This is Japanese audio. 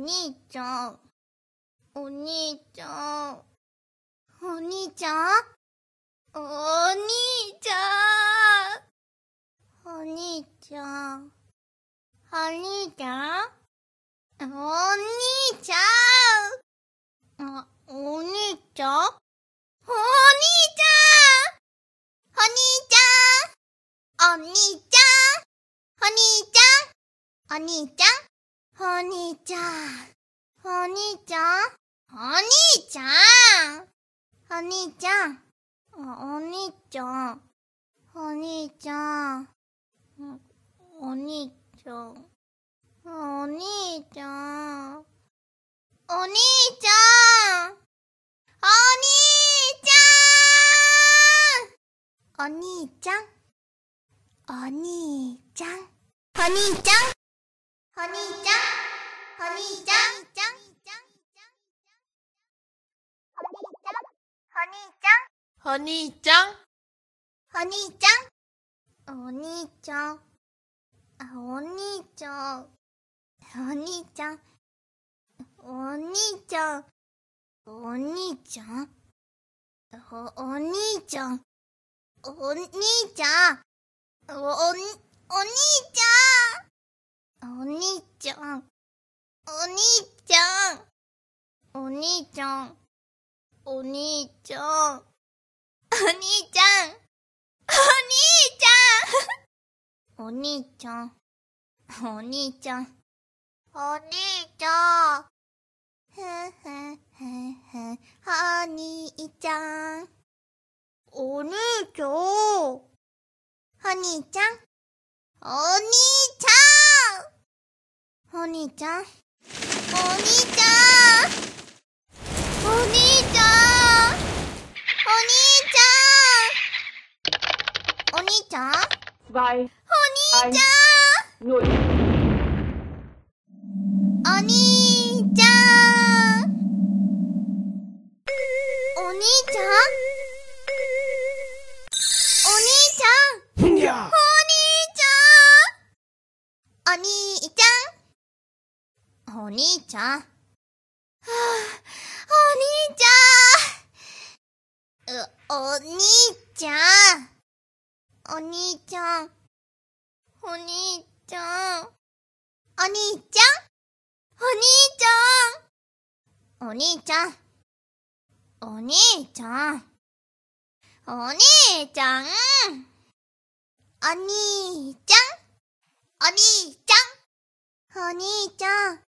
兄ちゃん。お兄ちゃん。お兄ちゃん？お兄ちゃん。お兄ちゃん。お兄ちゃん？お兄ちゃん、お兄ちゃん？お兄ちゃん。お兄ちゃん。お兄ちゃん。お兄ちゃん。お兄ちゃん。お兄ちゃん。お兄ちゃん？お兄ちゃん？お兄ちゃん？お兄ちゃん。お兄ちゃん。お兄ちゃん。お兄ちゃん。お兄ちゃん。お兄ちゃん。お兄ちゃん。お兄ちゃん。お兄ちゃん。お兄ちゃん、お兄ちゃん、ちゃん、ちゃん、お兄ちゃん、お兄ちゃん、お兄ちゃん、お兄ちゃん、お兄ちゃん、お兄ちゃん、お兄ちゃん、お兄ちゃん、お兄ちゃん、お兄ちゃん。お兄ちゃん、お兄ちゃん、お兄ちゃん、お兄ちゃん、お兄ちゃん、お兄ちゃん、お兄ちゃん、お兄ちゃん、ふふふふ、お兄ちゃん、お兄ちゃん、お兄ちゃん、お兄ちゃん、兄ちゃん、お兄ちゃん、お兄ちゃん、お兄ちゃん、お兄ちゃん、お兄ちゃん、お兄ちゃん。お兄ちゃん。お兄ちゃん。お兄ちゃん。お兄ちゃん。お兄ちゃん。はあお兄ちゃん。うお兄ちゃん。お兄ちゃん。お兄ちゃん？お兄ちゃん。お兄ちゃん。お兄ちゃん。お兄ちゃん。お兄ちゃん？お兄ちゃん？